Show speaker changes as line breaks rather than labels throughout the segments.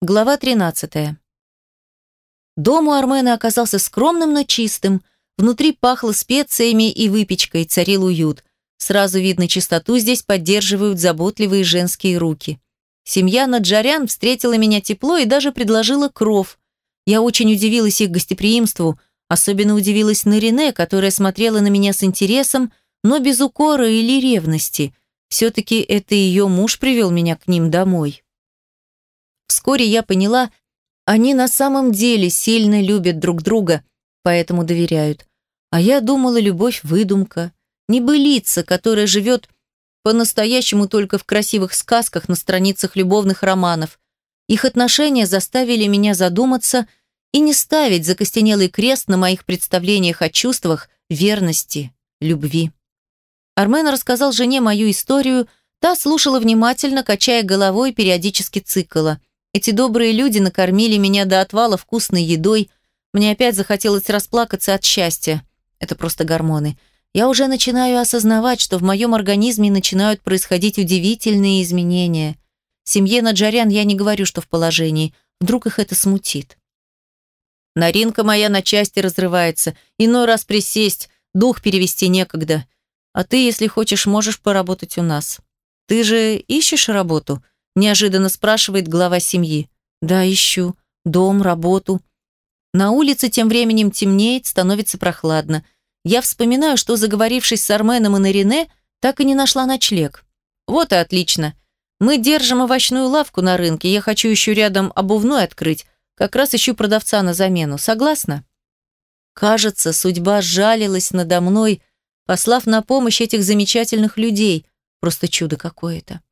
Глава 13. Дом у Армена оказался скромным, но чистым. Внутри пахло специями и выпечкой, царил уют. Сразу видно, чистоту здесь поддерживают заботливые женские руки. Семья Наджарян встретила меня тепло и даже предложила кров. Я очень удивилась их гостеприимству, особенно удивилась Нарине, которая смотрела на меня с интересом, но без укора или ревности. Все-таки это ее муж привел меня к ним домой. Вскоре я поняла, они на самом деле сильно любят друг друга, поэтому доверяют. А я думала, любовь – выдумка, небылица, которая живет по-настоящему только в красивых сказках на страницах любовных романов. Их отношения заставили меня задуматься и не ставить закостенелый крест на моих представлениях о чувствах, верности, любви. Армен рассказал жене мою историю, та слушала внимательно, качая головой, периодически цикала. Эти добрые люди накормили меня до отвала вкусной едой. Мне опять захотелось расплакаться от счастья. Это просто гормоны. Я уже начинаю осознавать, что в моем организме начинают происходить удивительные изменения. Семье Наджарян я не говорю, что в положении. Вдруг их это смутит. Наринка моя на части разрывается. Иной раз присесть, дух перевести некогда. А ты, если хочешь, можешь поработать у нас. Ты же ищешь работу?» Неожиданно спрашивает глава семьи. Да, ищу. Дом, работу. На улице тем временем темнеет, становится прохладно. Я вспоминаю, что, заговорившись с Арменом и Нарине, так и не нашла ночлег. Вот и отлично. Мы держим овощную лавку на рынке, я хочу еще рядом обувной открыть. Как раз ищу продавца на замену. Согласна? Кажется, судьба жалилась надо мной, послав на помощь этих замечательных людей. Просто чудо какое-то.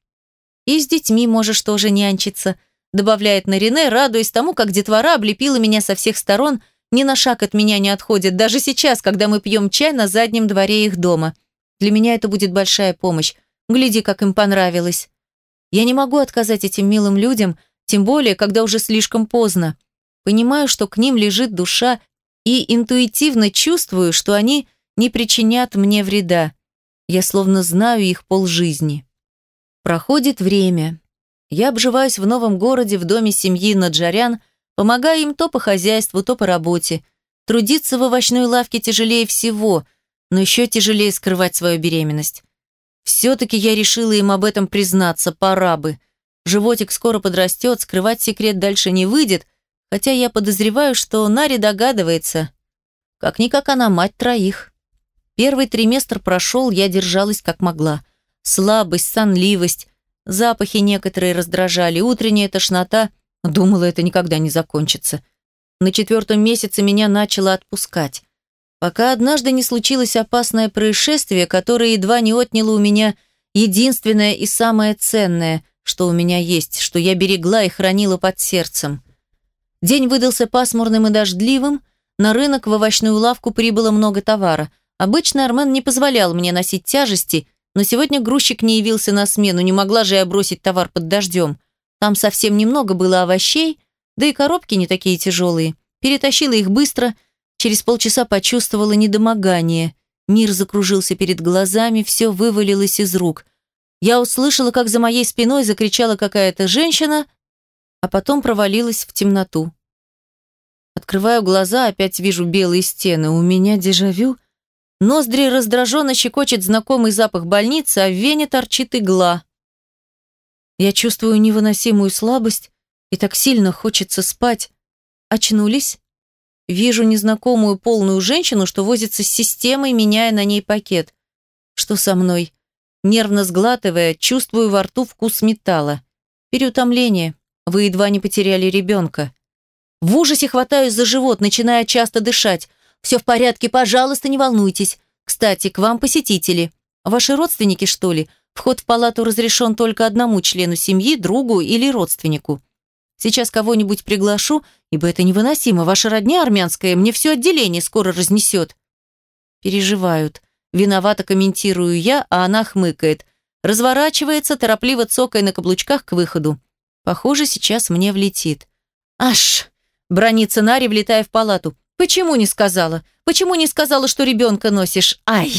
И с детьми можешь тоже нянчиться», добавляет Нарине, радуясь тому, как детвора облепила меня со всех сторон, ни на шаг от меня не отходит, даже сейчас, когда мы пьем чай на заднем дворе их дома. Для меня это будет большая помощь. Гляди, как им понравилось. Я не могу отказать этим милым людям, тем более, когда уже слишком поздно. Понимаю, что к ним лежит душа, и интуитивно чувствую, что они не причинят мне вреда. Я словно знаю их полжизни. Проходит время. Я обживаюсь в новом городе в доме семьи Наджарян, помогая им то по хозяйству, то по работе. Трудиться в овощной лавке тяжелее всего, но еще тяжелее скрывать свою беременность. Все-таки я решила им об этом признаться, пора бы. Животик скоро подрастет, скрывать секрет дальше не выйдет, хотя я подозреваю, что Нари догадывается. Как-никак она мать троих. Первый триместр прошел, я держалась как могла – слабость, сонливость, запахи некоторые раздражали, утренняя тошнота. Думала, это никогда не закончится. На четвертом месяце меня начало отпускать. Пока однажды не случилось опасное происшествие, которое едва не отняло у меня единственное и самое ценное, что у меня есть, что я берегла и хранила под сердцем. День выдался пасмурным и дождливым, на рынок в овощную лавку прибыло много товара. Обычно Армен не позволял мне носить тяжести, но сегодня грузчик не явился на смену, не могла же я бросить товар под дождем. Там совсем немного было овощей, да и коробки не такие тяжелые. Перетащила их быстро, через полчаса почувствовала недомогание. Мир закружился перед глазами, все вывалилось из рук. Я услышала, как за моей спиной закричала какая-то женщина, а потом провалилась в темноту. Открываю глаза, опять вижу белые стены. У меня дежавю – Ноздри раздраженно щекочет знакомый запах больницы, а в вене торчит игла. Я чувствую невыносимую слабость, и так сильно хочется спать. Очнулись. Вижу незнакомую полную женщину, что возится с системой, меняя на ней пакет. Что со мной? Нервно сглатывая, чувствую во рту вкус металла. Переутомление. Вы едва не потеряли ребенка. В ужасе хватаюсь за живот, начиная часто дышать. Все в порядке, пожалуйста, не волнуйтесь. Кстати, к вам посетители. Ваши родственники, что ли? Вход в палату разрешен только одному члену семьи, другу или родственнику. Сейчас кого-нибудь приглашу, ибо это невыносимо. Ваша родня армянская мне все отделение скоро разнесет. Переживают. Виновато комментирую я, а она хмыкает. Разворачивается, торопливо цокая на каблучках к выходу. Похоже, сейчас мне влетит. Аж! Бронится Нари, влетая в палату. «Почему не сказала? Почему не сказала, что ребенка носишь? Ай!»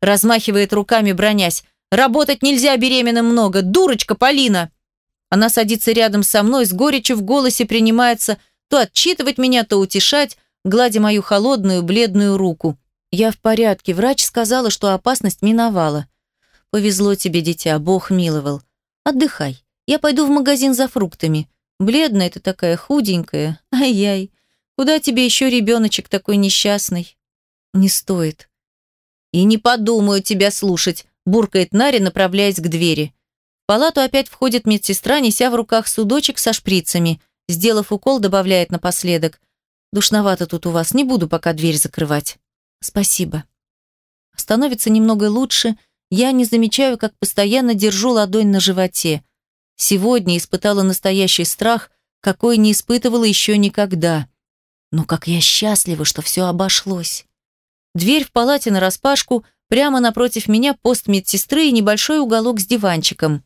Размахивает руками, бронясь. «Работать нельзя беременным много! Дурочка, Полина!» Она садится рядом со мной, с горечью в голосе принимается то отчитывать меня, то утешать, гладя мою холодную, бледную руку. Я в порядке, врач сказала, что опасность миновала. Повезло тебе, дитя, Бог миловал. Отдыхай. Я пойду в магазин за фруктами. Бледная ты такая, худенькая. Ай-яй. Куда тебе еще ребеночек такой несчастный? Не стоит. И не подумаю тебя слушать, буркает Нари, направляясь к двери. В палату опять входит медсестра, неся в руках судочек со шприцами. Сделав укол, добавляет напоследок. Душновато тут у вас, не буду пока дверь закрывать. Спасибо. Становится немного лучше, я не замечаю, как постоянно держу ладонь на животе. Сегодня испытала настоящий страх, какой не испытывала еще никогда. Но как я счастлива, что все обошлось. Дверь в палате нараспашку, прямо напротив меня пост медсестры и небольшой уголок с диванчиком,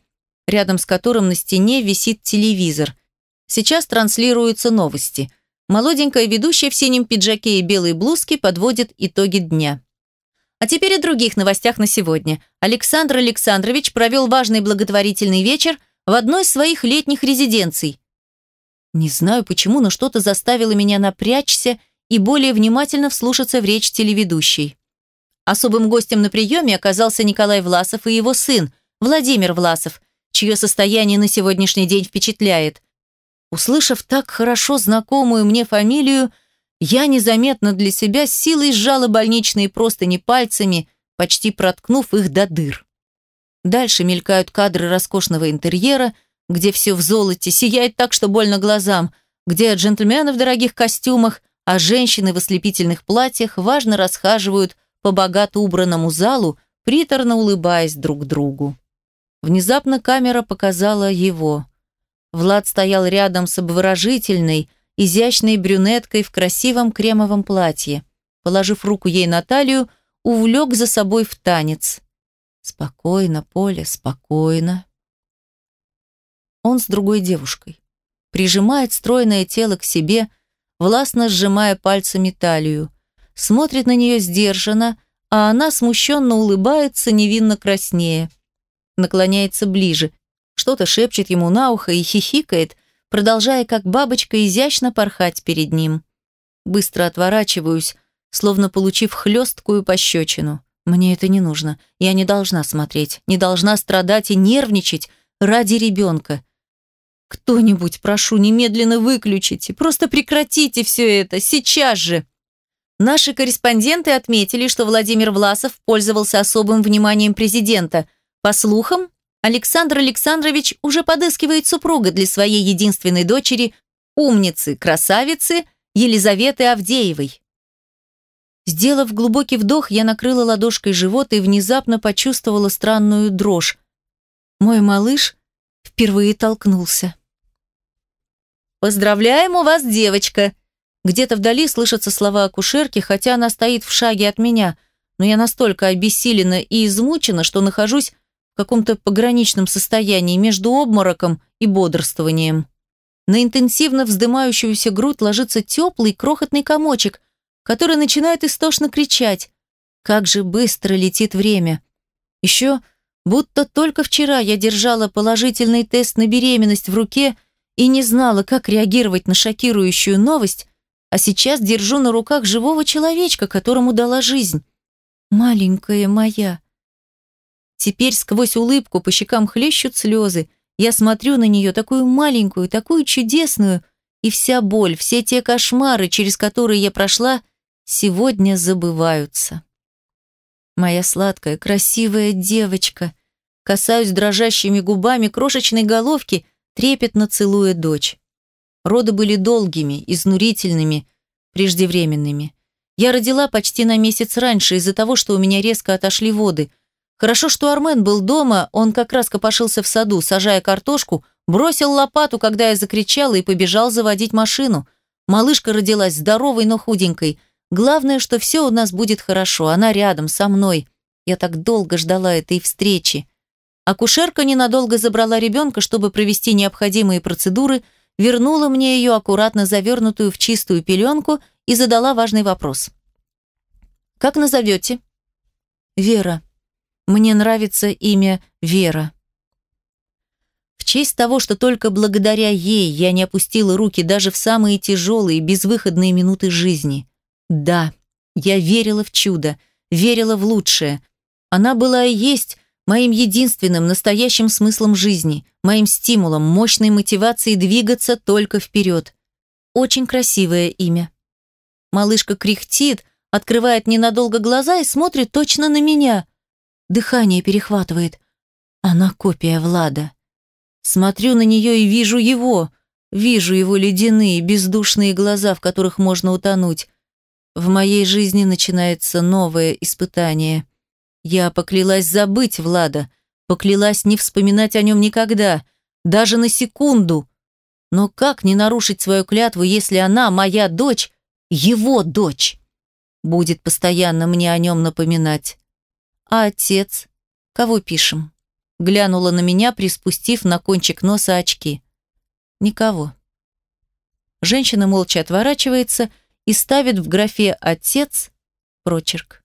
рядом с которым на стене висит телевизор. Сейчас транслируются новости. Молоденькая ведущая в синем пиджаке и белой блузке подводит итоги дня. А теперь о других новостях на сегодня. Александр Александрович провел важный благотворительный вечер в одной из своих летних резиденций. Не знаю почему, но что-то заставило меня напрячься и более внимательно вслушаться в речь телеведущей. Особым гостем на приеме оказался Николай Власов и его сын, Владимир Власов, чье состояние на сегодняшний день впечатляет. Услышав так хорошо знакомую мне фамилию, я незаметно для себя силой сжала больничные простыни пальцами, почти проткнув их до дыр. Дальше мелькают кадры роскошного интерьера, где все в золоте, сияет так, что больно глазам, где джентльмены в дорогих костюмах, а женщины в ослепительных платьях важно расхаживают по богато убранному залу, приторно улыбаясь друг другу. Внезапно камера показала его. Влад стоял рядом с обворожительной, изящной брюнеткой в красивом кремовом платье. Положив руку ей на талию, увлек за собой в танец. Спокойно, Поля, спокойно. Он с другой девушкой. Прижимает стройное тело к себе, властно сжимая пальцами талию. Смотрит на нее сдержанно, а она смущенно улыбается, невинно краснее. Наклоняется ближе, что-то шепчет ему на ухо и хихикает – продолжая как бабочка изящно порхать перед ним. Быстро отворачиваюсь, словно получив хлесткую пощечину. Мне это не нужно. Я не должна смотреть, не должна страдать и нервничать ради ребенка. Кто-нибудь, прошу, немедленно выключите, просто прекратите все это, сейчас же. Наши корреспонденты отметили, что Владимир Власов пользовался особым вниманием президента. По слухам, Александр Александрович уже подыскивает супруга для своей единственной дочери, умницы, красавицы Елизаветы Авдеевой. Сделав глубокий вдох, я накрыла ладошкой живот и внезапно почувствовала странную дрожь. Мой малыш впервые толкнулся. «Поздравляем у вас, девочка!» Где-то вдали слышатся слова акушерки, хотя она стоит в шаге от меня, но я настолько обессилена и измучена, что нахожусь каком-то пограничном состоянии между обмороком и бодрствованием. На интенсивно вздымающуюся грудь ложится теплый крохотный комочек, который начинает истошно кричать. Как же быстро летит время. Еще будто только вчера я держала положительный тест на беременность в руке и не знала, как реагировать на шокирующую новость, а сейчас держу на руках живого человечка, которому дала жизнь. Маленькая моя. Теперь сквозь улыбку по щекам хлещут слезы. Я смотрю на нее, такую маленькую, такую чудесную, и вся боль, все те кошмары, через которые я прошла, сегодня забываются. Моя сладкая, красивая девочка. Касаюсь дрожащими губами крошечной головки, трепетно целуя дочь. Роды были долгими, изнурительными, преждевременными. Я родила почти на месяц раньше из-за того, что у меня резко отошли воды – Хорошо, что Армен был дома, он как раз копошился в саду, сажая картошку, бросил лопату, когда я закричала, и побежал заводить машину. Малышка родилась здоровой, но худенькой. Главное, что все у нас будет хорошо, она рядом, со мной. Я так долго ждала этой встречи. Акушерка ненадолго забрала ребенка, чтобы провести необходимые процедуры, вернула мне ее аккуратно завернутую в чистую пеленку и задала важный вопрос. «Как назовете?» «Вера», мне нравится имя Вера. В честь того, что только благодаря ей я не опустила руки даже в самые тяжелые, безвыходные минуты жизни. Да, я верила в чудо, верила в лучшее. Она была и есть моим единственным настоящим смыслом жизни, моим стимулом, мощной мотивацией двигаться только вперед. Очень красивое имя. Малышка кряхтит, открывает ненадолго глаза и смотрит точно на меня. Дыхание перехватывает. Она копия Влада. Смотрю на нее и вижу его. Вижу его ледяные, бездушные глаза, в которых можно утонуть. В моей жизни начинается новое испытание. Я поклялась забыть Влада, поклялась не вспоминать о нем никогда, даже на секунду. Но как не нарушить свою клятву, если она, моя дочь, его дочь? Будет постоянно мне о нем напоминать. А отец? Кого пишем? Глянула на меня, приспустив на кончик носа очки. Никого. Женщина молча отворачивается и ставит в графе «Отец» прочерк.